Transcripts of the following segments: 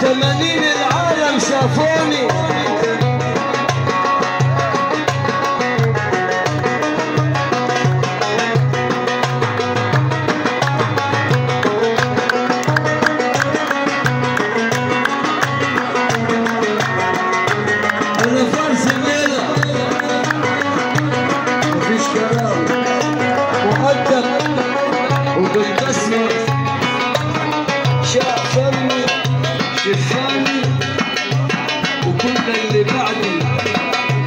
تمانين العالم شافوني. بعده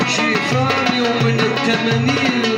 شيفاني ومن التمانين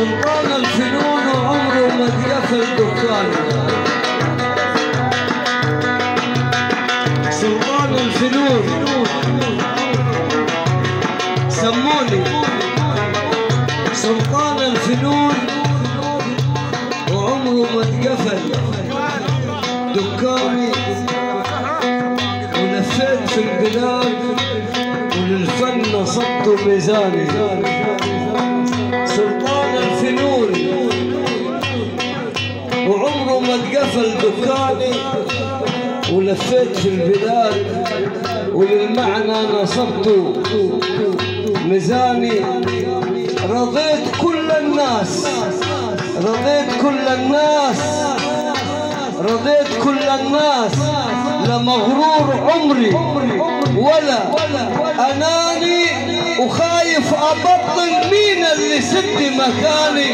سلطان الفنون وعمره ما قفل دكان سلطان الفنون. سموني. سلطان الفنون وعمره ما اتقفل دكاني ولفيت في البلاد وللفن نصبت ميزاني. ما اتقفل دكاني ولفيت في البلاد وللمعنى نصبت ميزاني رضيت كل الناس رضيت كل الناس رضيت كل الناس. لا مغرور عمري ولا أناني وخايف أبطل مين اللي سد مكاني.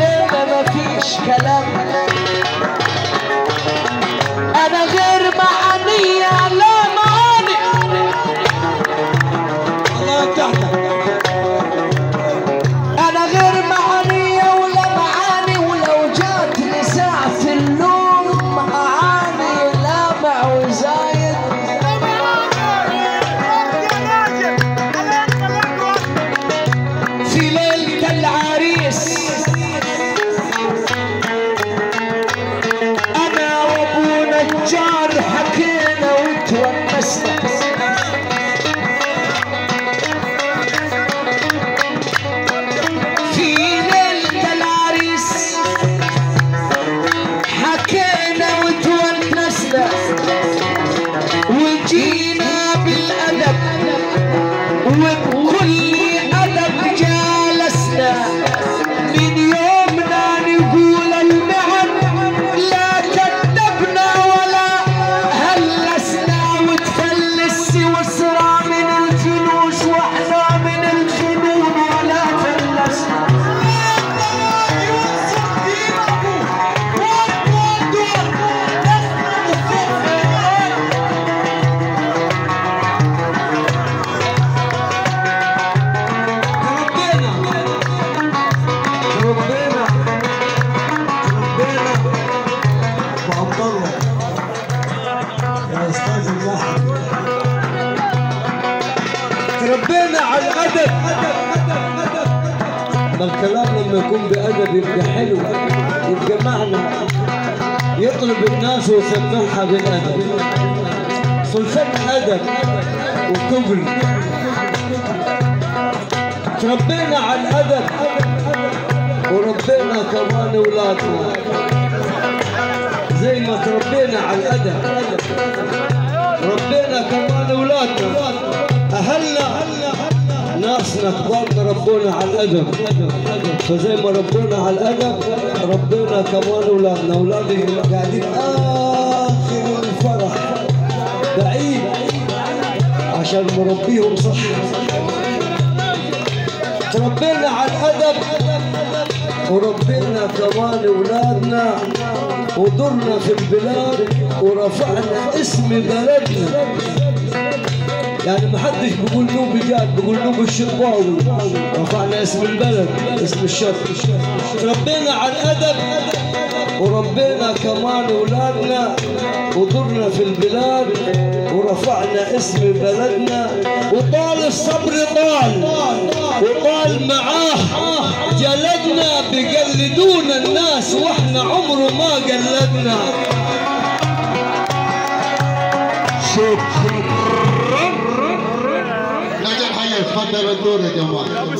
نرم پیش کلم. أستاذ الزحف تربينا على الأدب. ما الكلام لما يكون بأدب يبقى حلو. يبقى معنى. يطلب الناس ويسمعها بالأدب. فالفن أدب وكبر. تربينا على الأدب وربينا كمان أولادنا. زي ما تربينا على الأدب. ربينا كمان أولادنا. أهلنا. ناسنا كبارنا ربونا على الأدب. فزي ما ربونا على الأدب. ربينا كمان أولادنا. اولادي قاعدين آخر الفرح. بعيد. عشان مربيهم صح. تربينا على الأدب. وربينا كمان أولادنا. ودرنا في البلاد ورفعنا اسم بلدنا. يعني ما حدش بيقول نوبي جاد بيقول نوبي الشرباوي. رفعنا اسم البلد اسم الشط تربينا على الأدب. وربينا كمان اولادنا ودرنا في البلاد ورفعنا اسم بلدنا وطال الصبر طال وطال معاه. جلدنا بيقلدونا الناس وإحنا عمره ما قلدنا. نجل حي تفضل الدور يا جماعة.